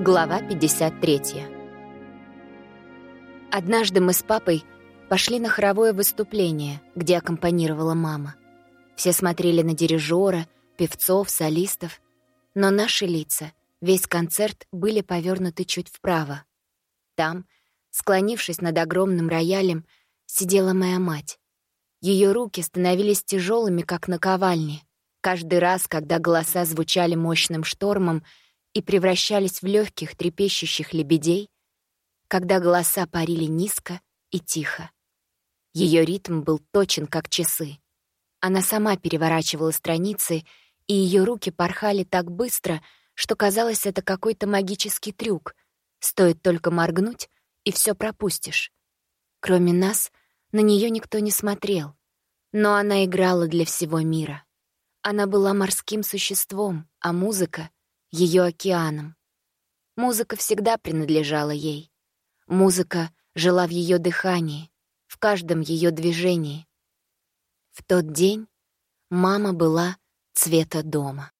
Глава 53. Однажды мы с папой пошли на хоровое выступление, где аккомпанировала мама. Все смотрели на дирижера, певцов, солистов, но наши лица, весь концерт были повернуты чуть вправо. Там, склонившись над огромным роялем, сидела моя мать. Ее руки становились тяжелыми, как наковальни. Каждый раз, когда голоса звучали мощным штормом и превращались в легких трепещущих лебедей, когда голоса парили низко и тихо. Ее ритм был точен, как часы. Она сама переворачивала страницы, и ее руки порхали так быстро, что казалось, это какой-то магический трюк. Стоит только моргнуть, и все пропустишь. Кроме нас, на нее никто не смотрел. Но она играла для всего мира. Она была морским существом, а музыка — ее океаном. Музыка всегда принадлежала ей. Музыка жила в ее дыхании, в каждом ее движении. В тот день мама была цвета дома.